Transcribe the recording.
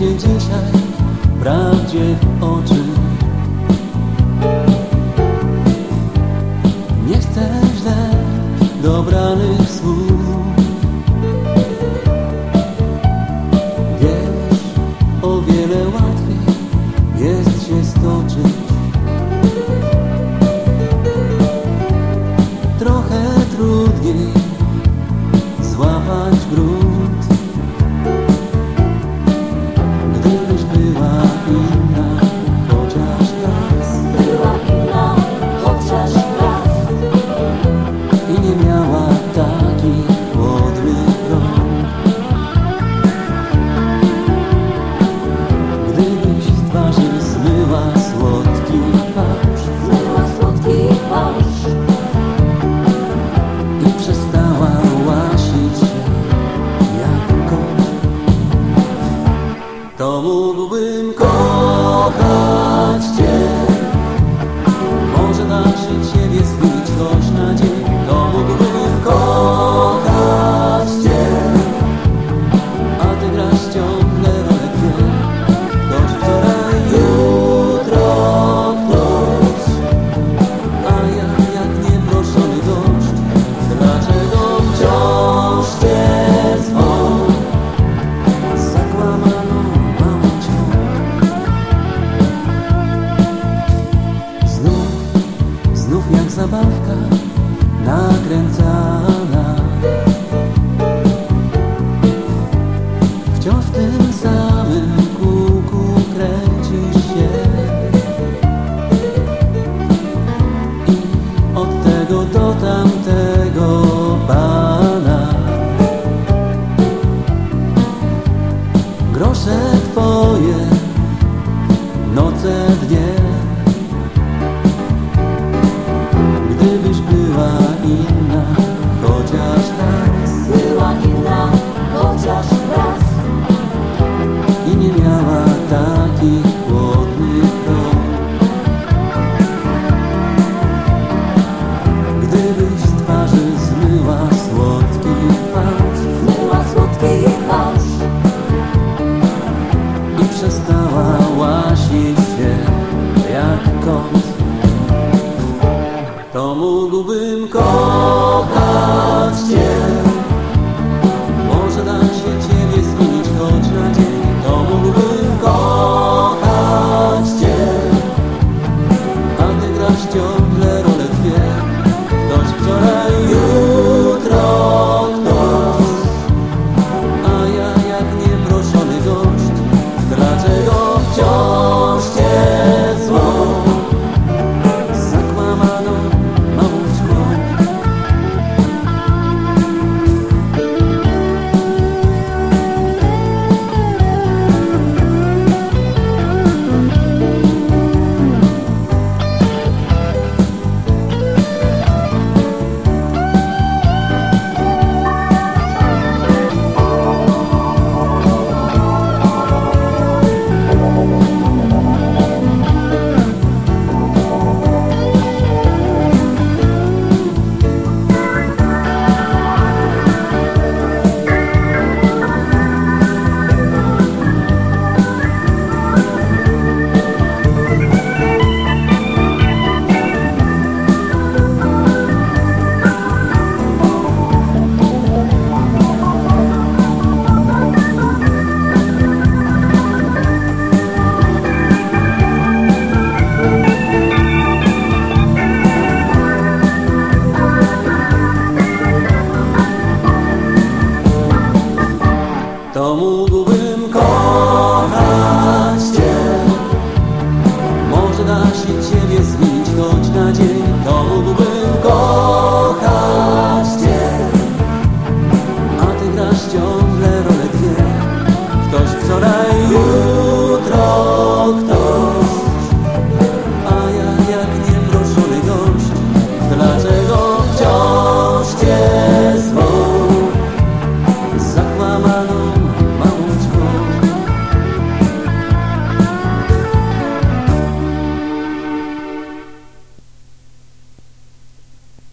wreszcie dzisiaj prawdzie w oczy. Nie chcę źle dobrany Wciąż w tym samym kółku przestała łasić się jak kot. To mógłbym kochać Cię. Może da się Ciebie zmienić choć na dzień. To mógłbym kochać Cię. A Ty grasz wciąż 시절